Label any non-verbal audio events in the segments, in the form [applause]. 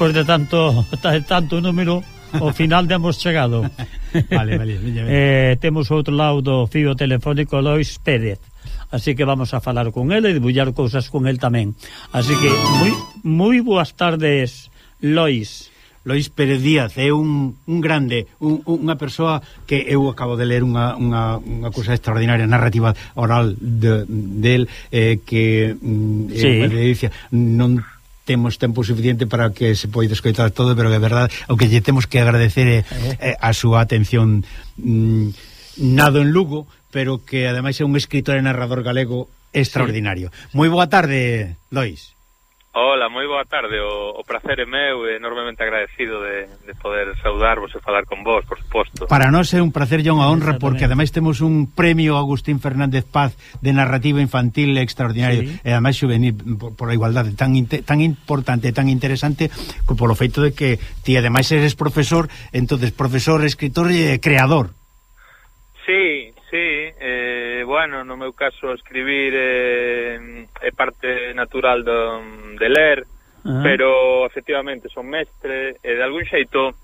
despois de tanto [laughs] de tanto número ao final demos chegado. [laughs] vale, vale, vale. Eh, temos outro lado do fío telefónico Lois Pérez. Así que vamos a falar con ele e debullar cousas con el tamén. Así que moi moi boas tardes, Lois. Lois Pérez Díaz é un, un grande, un, unha persoa que eu acabo de ler unha, unha, unha cousa extraordinaria narrativa oral de, del eh, que mm, eh, sí. eh, non temos tempo suficiente para que se poida escoitar todo, pero que é verdade, o que lle temos que agradecer é, é a súa atención mm, nado en Lugo, pero que ademais é un escritor e narrador galego extraordinario. Sí. Moi boa tarde, Lois. Hola, moi boa tarde. O, o prazer é meu e enormemente agradecido de, de poder saudarvos e falar con vos, por suposto. Para nós é un placer e unha honra porque ademais temos un premio Agustín Fernández Paz de narrativa infantil extraordinario sí. e ademais juvenil por, por a igualdade tan tan importante, tan interesante polo feito de que ti ademais eres profesor, entonces profesor, escritor e creador. Sí, Sí, eh, bueno, no meu caso escribir eh, é parte natural do, de ler, uh -huh. pero efectivamente son mestre e de algún xeito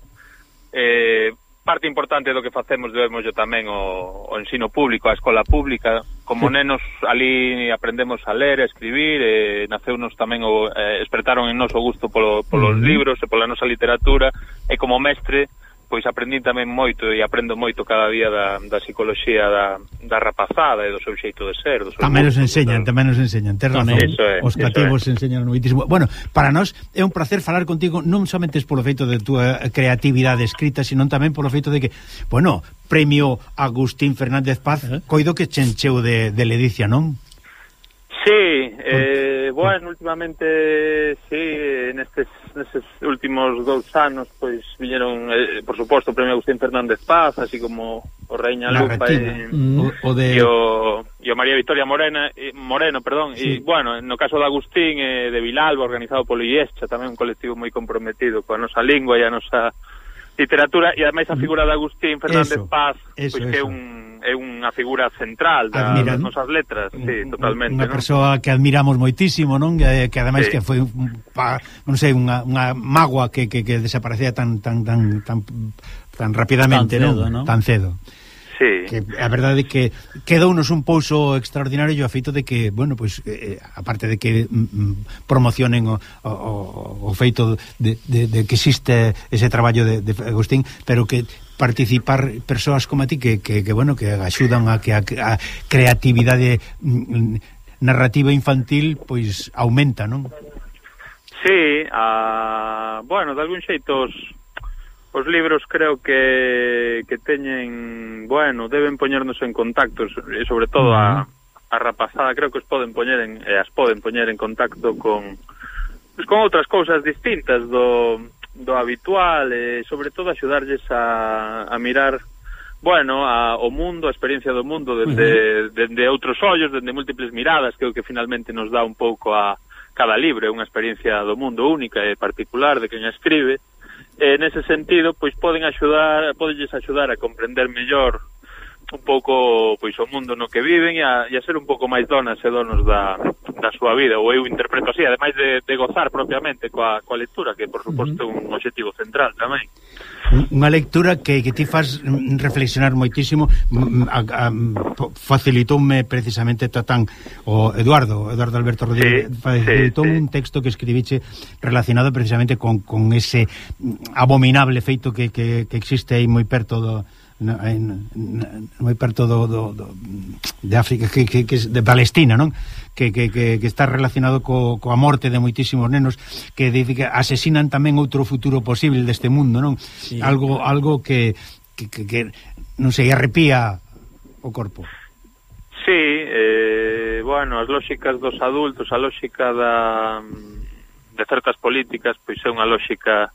eh, parte importante do que facemos debemos yo tamén o, o ensino público, a escola pública. Como sí. nenos ali aprendemos a ler, a escribir, e naceunos tamén o eh, espertaron en noso gusto polo, polos mm. libros e pola nosa literatura, e como mestre pois aprendín tamén moito e aprendo moito cada día da, da psicología da, da rapazada e do seu xeito de ser. Do seu tamén nos enseñan, tamén nos enseñan, ter razón. É, Os cativos enseñan moitísimo. Bueno, para nós é un placer falar contigo non somente polo feito de túa creatividade escrita, sino tamén polo feito de que, bueno, premio Agustín Fernández Paz, uh -huh. coido que chencheu de, de ledicia, non? Sí, eh, bueno, últimamente sí, nestes neses últimos dous anos pois viñeron, eh, por suposto, o premio Agustín Fernández Paz, así como o Reina La Lupa e, mm, o, o de... e, o, e o María Victoria Morena, e, Moreno, perdón, sí. e, bueno, no caso de Agustín e eh, de Vilalba, organizado polo IESCHA, tamén un colectivo moi comprometido coa nosa lingua e a nosa literatura, e ademais a figura de Agustín Fernández eso, Paz, eso, pois eso. que é un un, é unha figura central da, Admira, das nosas letras, un, sí, totalmente. Unha ¿no? persoa que admiramos moitísimo, non? Que, eh, que ademais sí. que foi, pa, non sei, unha, unha magua que, que, que desaparecía tan, tan, tan, tan, tan rapidamente, tan cedo, non? ¿no? Tan cedo. Sí. Que a verdade é que quedounos un pouso extraordinario a feito de que, bueno, pois eh, eh aparte de que mm, mm promocionen o, o, o feito de, de, de que existe ese traballo de, de Agustín, pero que participar persoas como a ti que, que, que bueno, que axudan a que a, a creatividade mm, narrativa infantil pois aumenta, non? Sí, a, bueno, de algún xeito os, os libros creo que, que teñen, bueno, deben poñernos en contacto, sobre todo a, a rapazada, creo que os poden poñer en, eh, as poden poñer en contacto con, con outras cousas distintas do, do habitual e sobre todo axudarlles a, a mirar bueno, a, o mundo, a experiencia do mundo dende, dende outros ollos, dende múltiples miradas, que é o que finalmente nos dá un pouco a cada libro, é unha experiencia do mundo única e particular de quen escribe. E nese sentido, pois poden axudar, podelles axudar a comprender mellor un pouco pois o mundo no que viven e a, e a ser un pouco máis donas e donos da, da súa vida, ou eu interpreto así, ademais de, de gozar propiamente coa, coa lectura, que por suposto é un obxectivo central tamén. Unha lectura que, que ti faz reflexionar moitísimo, a, a, facilitoume precisamente Tatán, o Eduardo, Eduardo Alberto Rodríguez, sí, facilitoume sí, un texto que escribiche relacionado precisamente con, con ese abominable feito que, que, que existe aí moi perto do na, en, na, moi perto do, do, do de África que, que, que de Palestina, non? Que, que, que, que está relacionado co, coa morte de moitísimos nenos que, que asesinan tamén outro futuro posible deste mundo, non? Sí. Algo algo que, que, que, que non sei, arrepía o corpo. Sí, eh, bueno, as lóxicas dos adultos, a lóxica da de certas políticas pois é unha lóxica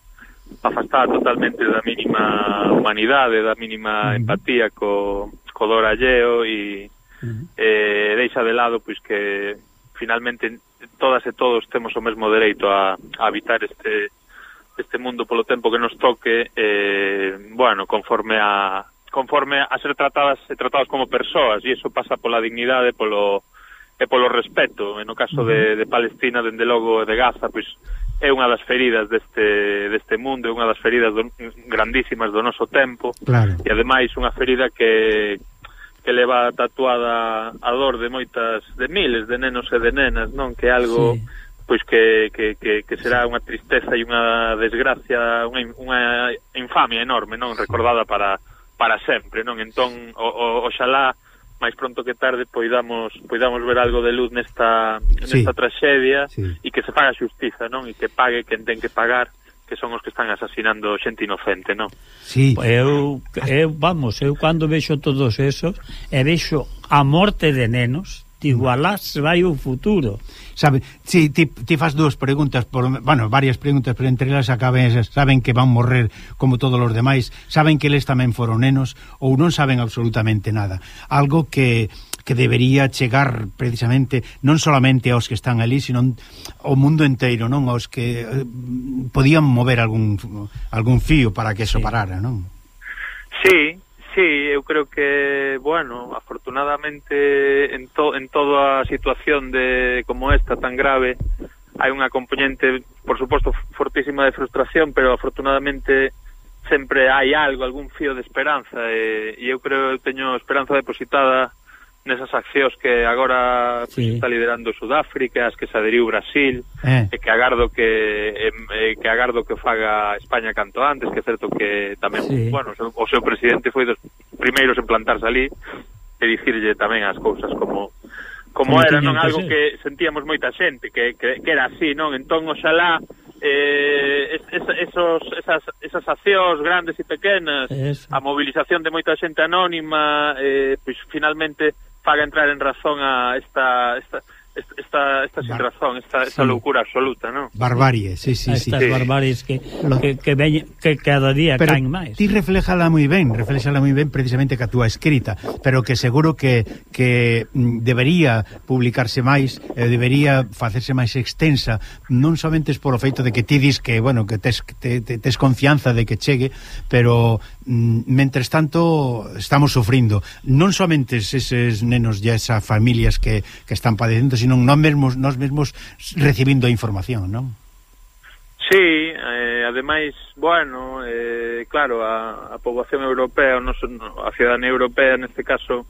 afastada totalmente da mínima humanidade, da mínima empatía co, co dor alleo e, eh, deixa de lado pois que finalmente todas e todos temos o mesmo dereito a, a habitar este este mundo polo tempo que nos toque eh, bueno, conforme a conforme a ser tratadas e tratados como persoas e iso pasa pola dignidade polo e polo respeto, e no caso de, de Palestina, dende logo, e de Gaza, pois é unha das feridas deste, deste mundo, é unha das feridas do, grandísimas do noso tempo, claro. e ademais unha ferida que, que leva tatuada a dor de moitas, de miles de nenos e de nenas, non? Que é algo... Sí pois que, que, que, que será unha tristeza e unha desgracia, unha, unha infamia enorme, non? Recordada para, para sempre, non? Entón, o, o, oxalá máis pronto que tarde poidamos poidamos ver algo de luz nesta nesta sí. traxedia sí. e que se faga xustiza, non? E que pague quen ten que pagar que son os que están asasinando xente inocente, non? Sí. Eu, eu vamos, eu cando vexo todos esos, e vexo a morte de nenos, te igualás vai o futuro. Sabe, si ti, ti fas dúas preguntas, por, bueno, varias preguntas, pero entre elas acaben esas, saben que van morrer como todos os demais, saben que eles tamén foron nenos ou non saben absolutamente nada. Algo que que debería chegar precisamente non solamente aos que están ali, sino ao mundo inteiro, non aos que eh, podían mover algún algún fío para que eso sí. parara, non? Sí, Sí, eu creo que, bueno, afortunadamente en, to, en toda a situación de como esta tan grave hai unha componente, por suposto, fortísima de frustración, pero afortunadamente sempre hai algo, algún fío de esperanza e, e eu creo que teño esperanza depositada nesas accións que agora sí. está liderando Sudáfrica, as que se aderiu Brasil, eh. e que agardo que eh, que agardo que faga España canto antes, que é certo que tamén, sí. bueno, o seu presidente foi dos primeiros en plantarse ali e dicirlle tamén as cousas como como era, non algo que sentíamos moita xente, que, que, que era así, non? Entón, oxalá, eh, es, esos, esas, esas accións grandes e pequenas, Eso. a movilización de moita xente anónima, eh, pois finalmente faga entrar en razón a esta, esta esta, esta sin razón, esta, esta sí. loucura absoluta, ¿no? Barbarie, sí, sí, Estas sí. Estas barbaries que, que, que, veñe, que cada día pero caen máis. Ti reflejala moi ben, reflejala moi ben precisamente que a túa escrita, pero que seguro que, que mm, debería publicarse máis, eh, debería facerse máis extensa, non somente o feito de que ti dis que, bueno, que tes, te, te, tes confianza de que chegue, pero mm, mentres tanto estamos sufrindo, non somente eses nenos e esas familias que, que están padecendo, senón nós mesmos nós mesmos recibindo a información, non? Sí, eh, ademais, bueno, eh, claro, a, a poboación europea, non son, a ciudadanía europea neste caso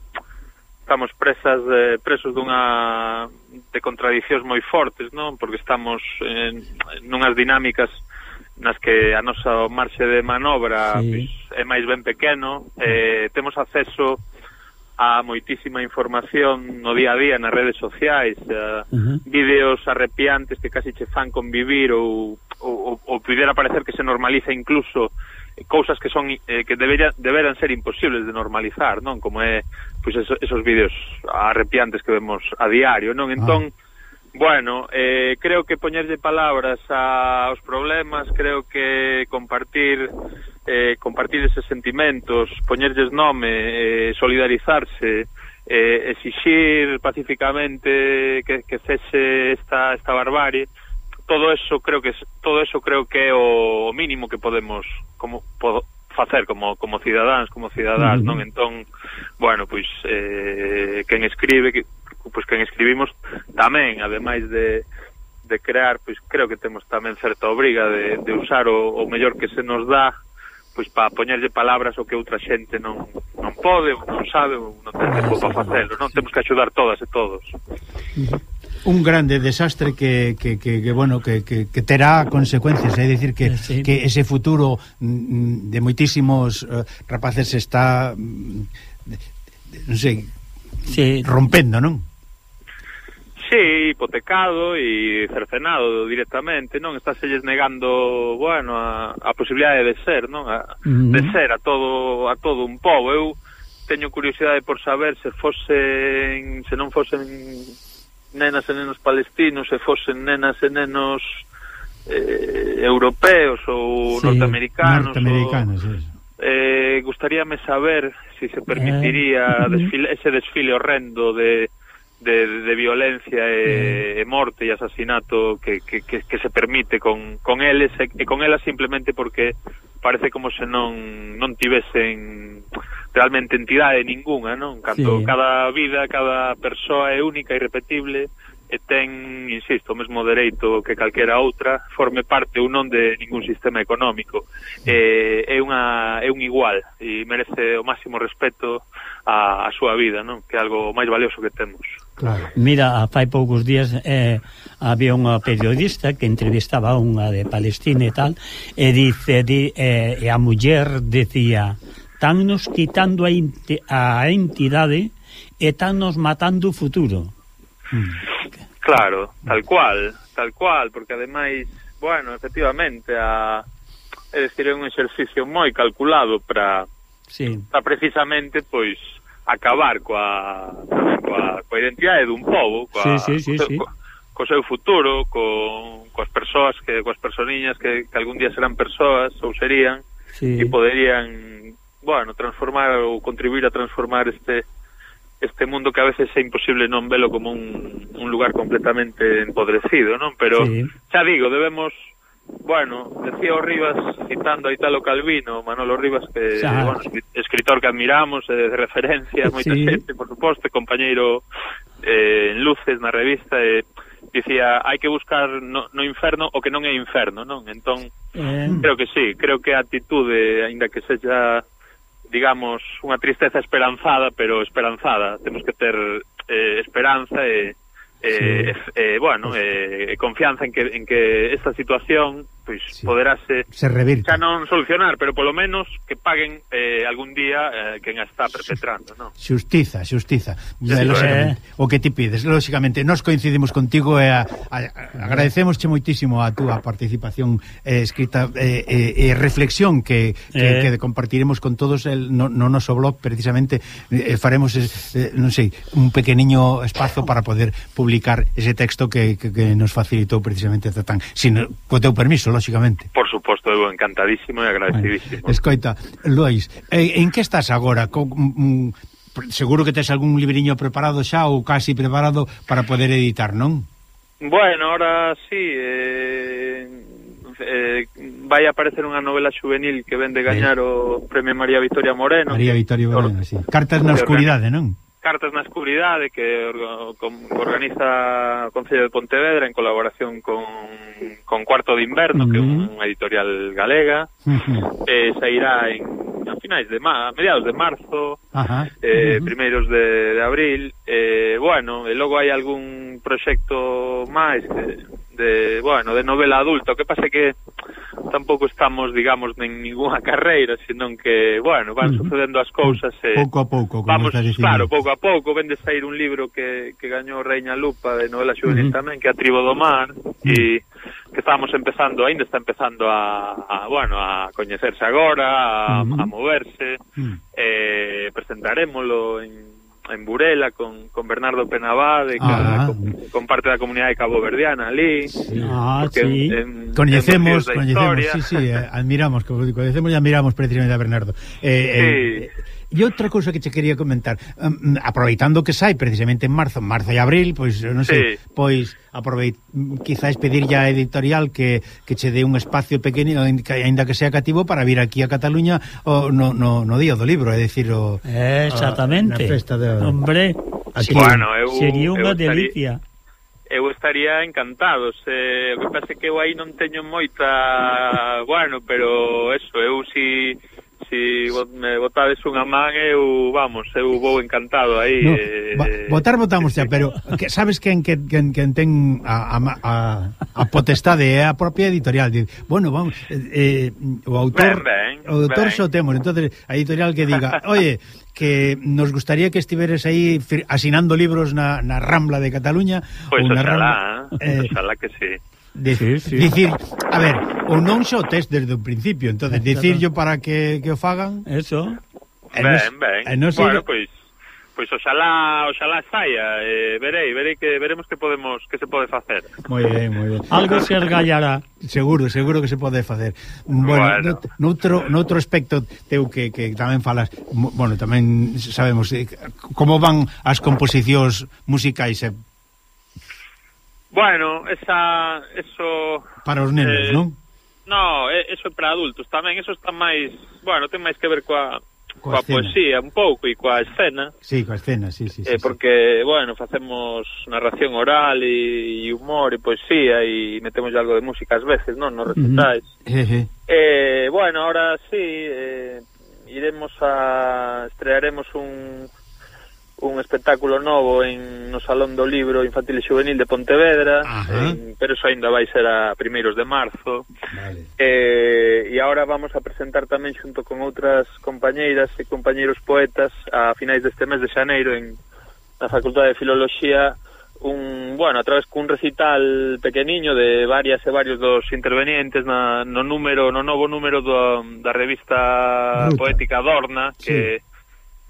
estamos presas de, presos dunha de contradiccións moi fortes, non? Porque estamos en, nunhas dinámicas nas que a nosa marxe de manobra sí. pois, é máis ben pequeno, eh, temos acceso a moitísima información no día a día nas redes sociais, uh, uh -huh. vídeos arrepiantes que casi che fan convivir ou ou, ou pudera parecer que se normaliza incluso cousas que son eh, que debería, deberan ser imposibles de normalizar, non? Como é pois pues, esos vídeos arrepiantes que vemos a diario, non? Ah. Entón, ah. bueno, eh, creo que poñerlle palabras aos problemas, creo que compartir eh, compartir eses sentimentos, poñerlles nome, eh, solidarizarse, eh, exixir pacíficamente que, que cese esta, esta barbarie, todo eso creo que todo eso creo que é o mínimo que podemos como podo, facer como como cidadáns, como cidadás, non? Entón, bueno, pois eh quen escribe, que, pois quen escribimos tamén, ademais de de crear, pois creo que temos tamén certa obriga de, de usar o, o mellor que se nos dá pois para poñerlle palabras o que outra xente non, non pode, ou non sabe, ou non ten tempo para facelo, non? Temos que axudar todas e todos. Un grande desastre que, que, que, que bueno, que, que, que terá consecuencias, eh? é dicir que, sí. que ese futuro mm, mm, de moitísimos eh, rapaces está mm, non sei, sí. rompendo, non? Sí, hipotecado e cercenado directamente, non? Estás selles negando, bueno, a, a posibilidade de ser, non? A, uh -huh. De ser a todo a todo un pobo. Eu teño curiosidade por saber se fosen se non fosen nenas e nenos palestinos, se fosen nenas e nenos eh, europeos ou sí, norteamericanos, norteamericanos ou, eso. eh gustaríame saber se si se eh, permitiría eh. desfile, ese desfile horrendo de de, de violencia e, mm. e morte e asasinato que, que, que, que se permite con, con eles e, e con elas simplemente porque parece como se non non tivesen realmente entidade ninguna, non? Canto sí. cada vida, cada persoa é única e repetible, e ten, insisto, o mesmo dereito que calquera outra, forme parte ou non de ningún sistema económico. Eh, é unha é un igual e merece o máximo respeto a, a súa vida, non? Que é algo máis valioso que temos. Claro. Mira, fai poucos días eh, había unha periodista que entrevistaba unha de Palestina e tal, e dice di, eh, e a muller decía, "Tannos quitando a, a entidade e tan nos matando o futuro." Mm. Claro, tal cual, tal cual, porque ademais, bueno, efectivamente, a, é dicir, é un exercicio moi calculado para sí. para precisamente, pois, acabar coa, coa, coa identidade dun povo, coa, sí, sí, sí, co, sí. Co, co seu futuro, co, coas persoas, que coas personiñas que, que algún día serán persoas ou serían, sí. e poderían, bueno, transformar ou contribuir a transformar este este mundo que a veces é imposible non velo como un, un lugar completamente empodrecido, non? Pero, sí. xa digo, debemos Bueno, decía o Rivas, citando a Italo Calvino, Manolo Rivas, que xa. bueno, escritor que admiramos, eh, de referencia, moita sí. xente, por suposto, compañeiro eh, en Luces, na revista, eh, dicía, hai que buscar no, no inferno o que non é inferno, non? Entón, eh. creo que sí, creo que a atitude, aínda que sexa digamos, unha tristeza esperanzada, pero esperanzada. Temos que ter eh, esperanza e, eh, sí. e, e bueno, e, e confianza en que, en que esta situación pois sí. poderase se revirte. xa non solucionar, pero polo menos que paguen eh, algún día eh, quen a está perpetrando, non? Xustiza, xustiza. Sí, eh, o que ti pides, lóxicamente, nos coincidimos contigo e a, a, a agradecemosche moitísimo a túa participación eh, escrita e eh, eh, reflexión que, que, eh. que compartiremos con todos el, no, no noso blog precisamente eh, faremos eh, non sei, un pequeniño espazo para poder publicar ese texto que, que, que nos facilitou precisamente tan, sin, eh, co teu permiso lógicamente. Por suposto, eu encantadísimo e agradecidísimo. Bueno, escoita, Lois, eh, en, que estás agora? Con, mm, mm seguro que tes algún libriño preparado xa ou casi preparado para poder editar, non? Bueno, ahora sí, eh, eh, vai aparecer unha novela juvenil que vende gañar eh. o Premio María Victoria Moreno. María Victoria Moreno, sí. Cartas na oscuridade, non? Cartas na Escuridade que organiza o Concello de Pontevedra en colaboración con, con Cuarto de Inverno, uh -huh. que é unha editorial galega. Uh -huh. eh, sairá en a finais de ma, mediados de marzo, Ajá. eh, uh -huh. primeiros de, de abril. Eh, bueno, e logo hai algún proxecto máis que de, bueno, de novela adulta. O que pasa é que tampouco estamos, digamos, en ninguna [laughs] carreira, senón que, bueno, van sucedendo as cousas e pouco a pouco, como vamos, estás dicindo. Claro, pouco a pouco vende sair un libro que, que gañou Reina Lupa de novela juvenil uh -huh. tamén, que é a Tribo do Mar, uh -huh. e que estamos empezando, aínda está empezando a, a bueno, a coñecerse agora, a, uh -huh. a moverse. Uh -huh. Eh, presentarémolo en en Burela con, con Bernardo Penabade ah, con, con, parte da comunidade caboverdiana ali ah, sí. en, coñecemos, coñecemos sí, sí, eh, admiramos coñecemos e admiramos precisamente a Bernardo eh, sí. eh, E outra cousa que che quería comentar, um, aproveitando que sai precisamente en marzo, marzo e abril, pois non sei, sí. pois aproveit quizás pedirlle a editorial que, que che dé un espacio pequeno aínda que sea cativo para vir aquí a Cataluña o no, no, no día do libro, é dicir o Exactamente. A, na festa de... Hombre, aquí, sí. bueno, eu, sería unha delicia. Eu estaría encantado se o que pasa que eu aí non teño moita bueno, pero eso, eu si si me botades unha man eu, vamos, eu vou encantado aí. No, eh, votar votamos xa, pero que sabes quen que, que, que ten a, a, a, a potestade é a propia editorial. Diz, bueno, vamos, eh, eh, o autor ben, ben, o autor ben. xo temos, entonces a editorial que diga, "Oye, que nos gustaría que estiveres aí asinando libros na, na Rambla de Cataluña pois pues na oxalá, Rambla, eh, oxalá que sí. De, sí, sí. Dicir, a ver, o non xa o test desde o principio, entonces claro. dicirllo para que, que o fagan. Eso. Ben, nos, ben. E nos bueno, pois pues pois oxalá, oxalá saia, eh, verei, verei que veremos que podemos que se pode facer. Moi ben, moi ben. Algo se argallará. Seguro, seguro que se pode facer. Bueno, bueno. noutro noutro aspecto teu que, que tamén falas, bueno, tamén sabemos eh, como van as composicións musicais e eh, Bueno, esa eso para os nenos, eh, non? No, eso é para adultos tamén, eso está máis, bueno, ten máis que ver coa coa, coa poesía un pouco e coa escena. Sí, coa escena, sí, sí, eh, sí porque, sí. bueno, facemos narración oral e, e humor e poesía e metemos algo de música ás veces, non, nos recitais. Uh -huh. eh, eh, bueno, ahora sí, eh, iremos a estrearemos un un espectáculo novo en no Salón do Libro Infantil e Juvenil de Pontevedra, en, pero iso ainda vai ser a primeiros de marzo. Vale. Eh, e agora vamos a presentar tamén xunto con outras compañeiras e compañeiros poetas a finais deste mes de xaneiro en na Facultade de Filoloxía un, bueno, a través cun recital pequeniño de varias e varios dos intervenientes na, no número, no novo número do, da revista Ruta. poética Dorna, sí. que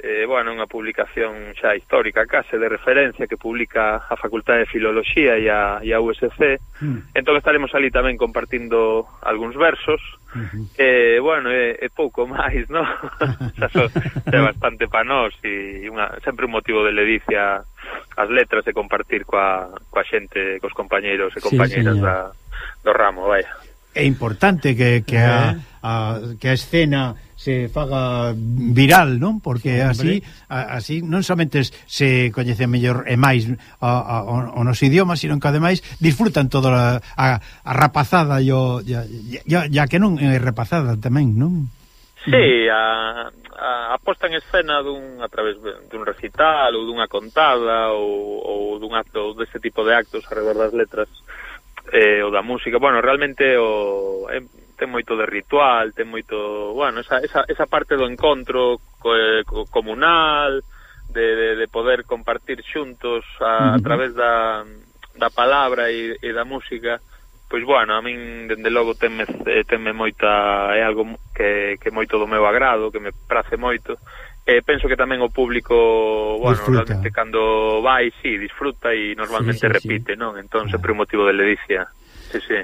eh, bueno, unha publicación xa histórica case de referencia que publica a Facultade de Filoloxía e a, e a USC mm. entón estaremos ali tamén compartindo algúns versos uh -huh. e eh, bueno, é, eh, é pouco [laughs] máis no? [laughs] xa so, é bastante pa nós e unha, sempre un motivo de ledicia as letras de compartir coa, coa xente, cos compañeiros e compañeiras sí, da, do ramo, vai É importante que, que, a, eh. a, que a escena se faga viral, non? Porque así a, así non somente se coñece mellor e máis a, a, o, o nos idiomas, sino que ademais disfrutan toda a, a, a rapazada e o, ya, ya, ya que non é rapazada tamén, non? Sí, a, a, a posta en escena dun a través dun recital ou dunha contada ou, ou dun acto deste tipo de actos alrededor das letras eh, ou da música. Bueno, realmente o eh, ten moito de ritual, ten moito, bueno, esa, esa, esa parte do encontro co, co, comunal, de, de, de poder compartir xuntos a, a través da, da palabra e, e da música, pois bueno, a min dende logo tenme, eh, tenme moita, é algo que, que moito do meu agrado, que me prace moito, Eh, penso que tamén o público, bueno, disfruta. realmente cando vai, sí, disfruta e normalmente sí, sí, repite, sí. non? Entón, ah. sempre un motivo de ledicia. Sí, sí.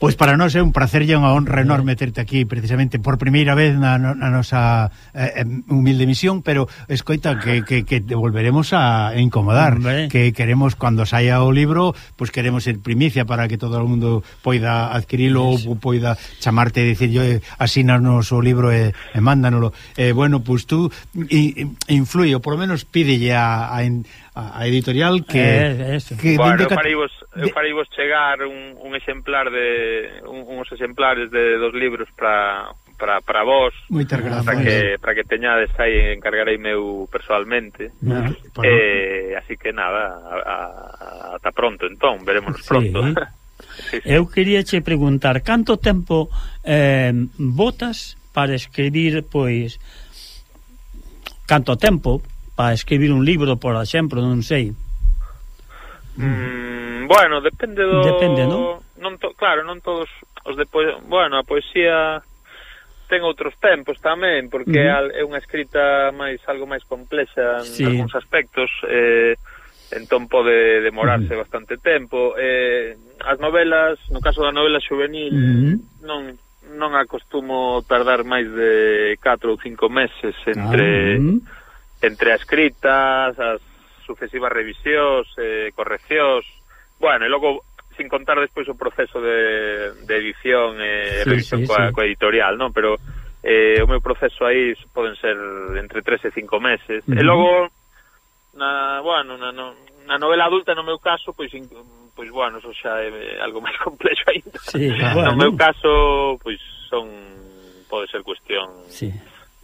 Pois para nós é un placer e unha honra enorme terte aquí precisamente por primeira vez na, na nosa eh, humilde misión, pero escoita que, que, que te volveremos a incomodar, Hombre. que queremos cando saia o libro, pois pues queremos ser primicia para que todo o mundo poida adquirilo ou poida chamarte e dicir, yo, asínanos o libro e, e mándanolo. Eh, bueno, pois pues tú in, ou por lo menos pídelle a, a, a editorial que, eh, que bueno, para vos eu de... farei vos chegar un, un exemplar de un, uns exemplares de dos libros para para para vos. Moitas. Para que para que teñades aí encargarei meu persoalmente. Ah, eh, así que nada, ata pronto entón, veremos sí, pronto. [laughs] Sí, sí. Eu quería che preguntar canto tempo eh, botas para escribir pois canto tempo para escribir un libro, por exemplo, non sei. Mm Bueno, depende do... Depende, non? non to... Claro, non todos os de po... Bueno, a poesía ten outros tempos tamén, porque uh -huh. é unha escrita máis algo máis complexa en sí. algúns aspectos, eh, entón pode demorarse uh -huh. bastante tempo. Eh, as novelas, no caso da novela juvenil, uh -huh. non non acostumo tardar máis de 4 ou 5 meses entre uh -huh. entre as escritas, as sucesivas revisións, eh, correccións, Bueno, e logo sin contar despois o proceso de, de edición e eh, sí, revisión sí, coa, sí. coa editorial, non? Pero eh, o meu proceso aí poden ser entre 3 e 5 meses. Uh -huh. E logo na, bueno, na, na novela adulta no meu caso, pois in, pois bueno, eso xa é algo máis [laughs] complexo ainda. Sí, bueno. No meu caso, pois son pode ser cuestión sí.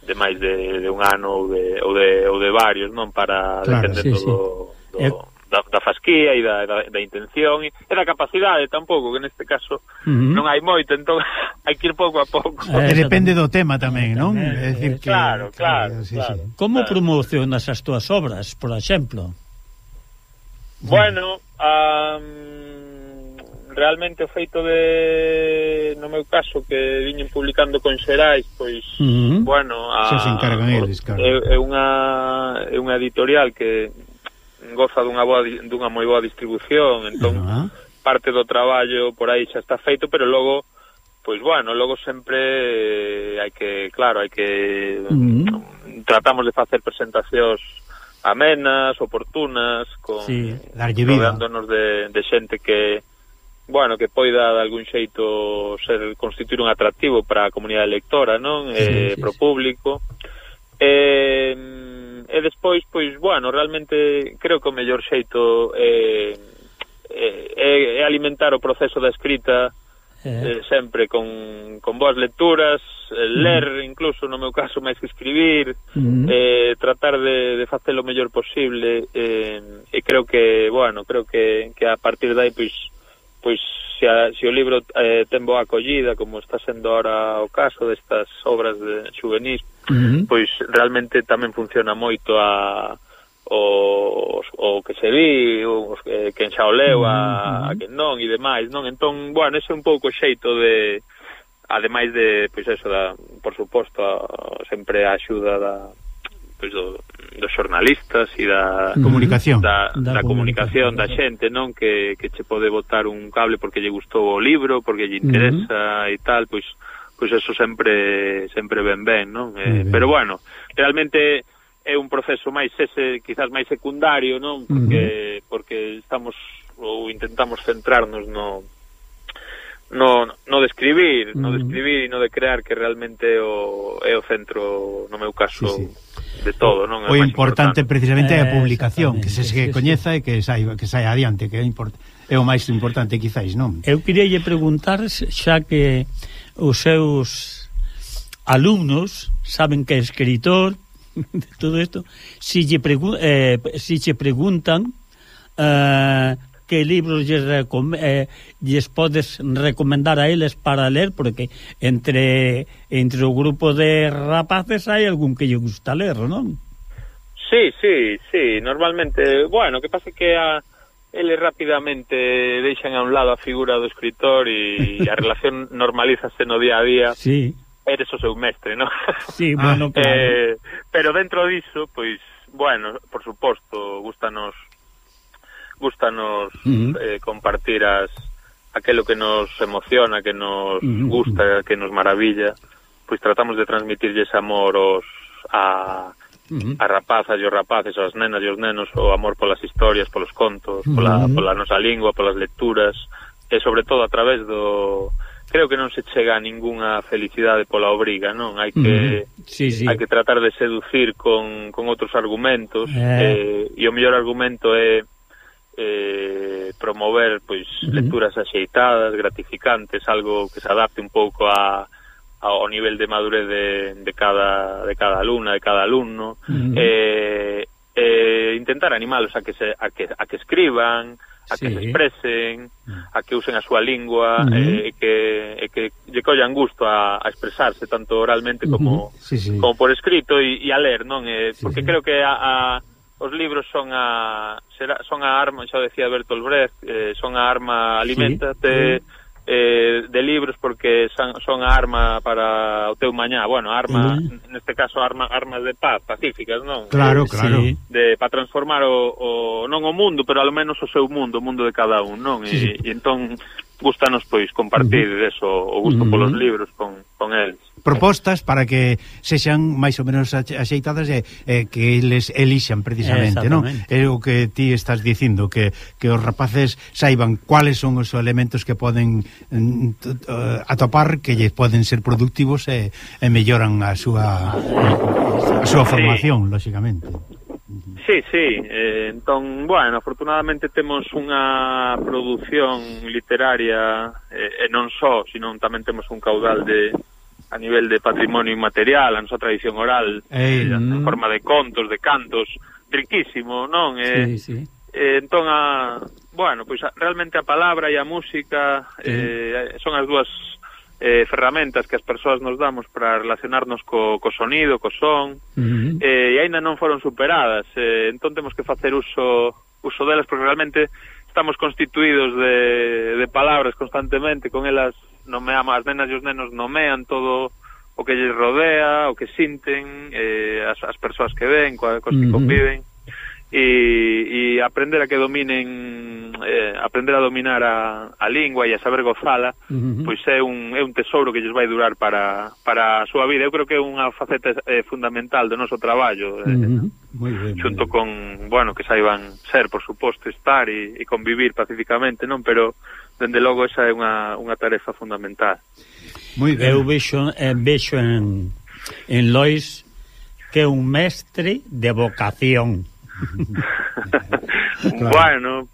de máis de, de un ano ou de, ou de, ou de varios, non? Para claro, depender sí, sí. do, da, da fasquía e da, da, da intención e, e da capacidade tampouco, que neste caso uh -huh. non hai moito, entón [laughs] hai que ir pouco a pouco. Eh, depende do tema tamén, non? É dicir que Claro, claro. claro, sí, claro sí. Como claro. promocionas as túas obras, por exemplo? Bueno, um, realmente o feito de no meu caso que viñen publicando con Xerais, pois uh -huh. bueno, a, se encargan eles, claro. É, é unha é unha editorial que goza dunha boa dunha moi boa distribución, entón uh -huh. parte do traballo por aí xa está feito, pero logo pois bueno, logo sempre eh, hai que, claro, hai que uh -huh. tratamos de facer presentacións amenas, oportunas, con sí, rodeándonos de, de xente que bueno, que poida de algún xeito ser constituir un atractivo para a comunidade lectora, non? Sí, eh, sí, pro público. Sí. Eh e despois pois bueno, realmente creo que o mellor xeito é é, é alimentar o proceso da escrita eh, eh sempre con, con boas lecturas, eh, mm. ler mm. incluso no meu caso máis que escribir, mm. eh, tratar de, de facer o mellor posible eh, e creo que, bueno, creo que, que a partir dai pois pois se, a, se o libro eh, ten boa acollida, como está sendo ahora o caso destas obras de juvenis uh -huh. pois realmente tamén funciona moito a o, o que se vi, o, eh, quen xa o leu, a, a quen non e demais, non? Entón, bueno, ese é un pouco xeito de ademais de, pois eso, da, por suposto, a, sempre a axuda da, pois do, dos xornalistas e da comunicación da, da, da comunicación da xente, non, que, que che pode botar un cable porque lle gustou o libro, porque lle interesa uh -huh. e tal, pois pois eso sempre sempre ben ben, non? Eh, ben. pero bueno, realmente é un proceso máis ese, quizás máis secundario, non? Porque uh -huh. porque estamos ou intentamos centrarnos no no, no de escribir, no de escribir e no de crear que realmente o, é o centro, no meu caso, sí, sí de todo, non? O o importante, importante precisamente é a publicación, que se, se coñeza e que saia que saia adiante, que é importante. É o máis importante quizáis, non? Eu queríalle preguntar xa que os seus alumnos saben que é escritor, [laughs] de todo isto, si lle, pregu eh, si lle preguntan eh, que libros lles, recom eh, lles podes recomendar a eles para ler, porque entre entre o grupo de rapaces hai algún que lle gusta ler, non? Sí, sí, sí, normalmente, bueno, que pasa que a eles rapidamente deixan a un lado a figura do escritor e a [laughs] relación normalízase no día a día. Sí. Eres o seu mestre, non? [laughs] Sí, bueno, [laughs] eh, claro. eh, pero dentro diso, pois, bueno, por suposto, gustanos gustanos uh -huh. eh, compartir as aquelo que nos emociona, que nos uh -huh. gusta, que nos maravilla, pois tratamos de transmitirlles amor aos a Uh -huh. a rapazas e os rapaces, as nenas e os nenos, o amor polas historias, polos contos, pola, uh -huh. pola nosa lingua, polas lecturas, e sobre todo a través do creo que non se chega a ningunha felicidade pola obriga, non? Hai que mm, sí, sí. hai que tratar de seducir con, con outros argumentos eh. Eh, e o mellor argumento é eh, promover pois uh -huh. lecturas axeitadas, gratificantes, algo que se adapte un pouco a ao nivel de madurez de, de cada de cada alumna, de cada alumno, uh -huh. eh, eh intentar animalos a que se a que a que escriban, a sí. que se expresen, a que usen a súa lingua, uh -huh. eh, que e que lle collan gusto a, a expresarse tanto oralmente como uh -huh. sí, sí. como por escrito e, e a ler, non? Eh, porque sí, creo que a, a os libros son a será, son a arma, xa decía Bertolt Brecht, eh, son a arma alimentate sí. Mm. eh, de libros porque son, son a arma para o teu mañá, bueno, arma, uh -huh. neste caso arma, armas de paz, pacíficas, non? Claro, eh, claro. Sí. De para transformar o, o non o mundo, pero ao menos o seu mundo, o mundo de cada un, non? Sí, e, sí. e entón gustanos pois compartir uh -huh. eso, o gusto uh -huh. polos libros con, con eles. Propostas para que sexan máis ou menos axeitadas e e que eles elixan precisamente, non? É o que ti estás dicindo que, que os rapaces saiban cuáles son os elementos que poden mm, eh, atopar que lles poden ser productivos e, e melloran a súa a súa formación, sí. lóxicamente. Sí, sí, eh, entón, bueno, afortunadamente temos unha produción literaria eh, e non só, sino tamén temos un caudal de a nivel de patrimonio inmaterial, a nosa tradición oral, Ei, eh, en mm. forma de contos, de cantos, riquísimo, non? Eh, sí, sí. Eh, entón, a, bueno, pois a, realmente a palabra e a música sí. eh, son as dúas eh, ferramentas que as persoas nos damos para relacionarnos co, co sonido, co son, uh -huh. eh, e aínda non foron superadas. Eh, entón temos que facer uso uso delas porque realmente estamos constituídos de, de palabras constantemente, con elas nomeamos, as nenas e os nenos nomean todo o que lles rodea, o que sinten, eh, as, as persoas que ven, coas, coas que uh -huh. conviven e, e aprender a que dominen eh, aprender a dominar a, a lingua e a saber gozala uh -huh. pois é un, é un tesouro que lles vai durar para, para a súa vida eu creo que é unha faceta eh, fundamental do noso traballo uh -huh. eh, bien, xunto con, bueno, que saiban ser, por suposto, estar e, e convivir pacíficamente, non? Pero dende logo esa é unha, unha tarefa fundamental Muy ben. Eu vexo, eh, vexo en, en Lois que é un mestre de vocación claro. Bueno,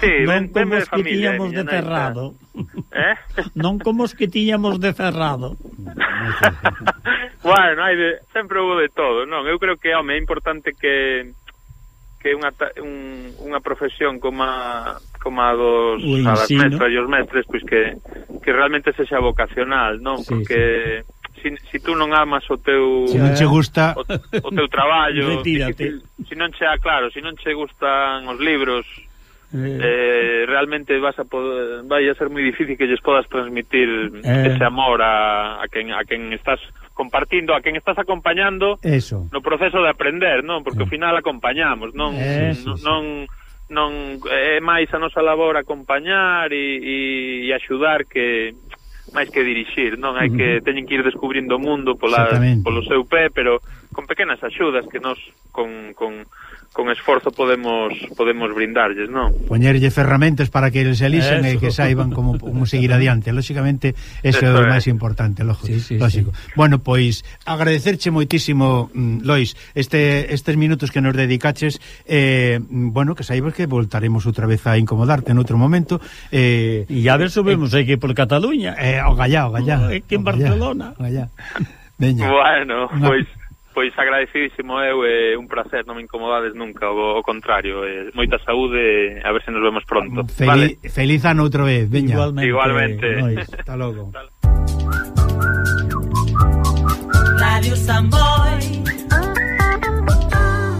Sí, non ben, como os que tiñamos de cerrado. Eh? Non como os que tiñamos de cerrado. bueno, hai de, sempre houve de todo, non? Eu creo que, home, é importante que que unha, un, unha profesión como a, como a dos a das mestras e os mestres pois que, que realmente sexa vocacional, non? Sí, Porque sí si, si tú non amas o teu se non che gusta o, o teu traballo retírate se si, si non che claro se non che gustan os libros eh, eh realmente vas a poder, vai a ser moi difícil que lles podas transmitir eh, ese amor a, a quen a quen estás compartindo, a quen estás acompañando Eso. no proceso de aprender, non? Porque eh. ao final acompañamos, non eh, non, sí, non non é máis a nosa labor acompañar e, e, e axudar que máis que dirixir, non? Hai que teñen que ir descubrindo o mundo pola, polo seu pé, pero con pequenas axudas que nos con, con con esforzo podemos podemos brindarlles, non? Poñerlle ferramentas para que eles elixen e que saiban como, como seguir adiante. Lóxicamente, ese é o máis importante, logo, sí, sí, lógico. Sí. Bueno, pois agradecerche moitísimo, mm, Lois, este estes minutos que nos dedicaches eh, bueno, que saibas que voltaremos outra vez a incomodarte en outro momento. Eh, e a ver subimos eh, aquí por Cataluña. Eh, o gallá, o gallá. Aquí en Barcelona. Gallá. Veña. Bueno, pois pues... Pois agradecidísimo eu é un placer, non me incomodades nunca, o, o contrario, eh, moita saúde, a ver se nos vemos pronto. Feliz, vale. feliz ano outra vez, veña. Igualmente. Igualmente. Nois, hasta logo. [laughs] Radio Samboy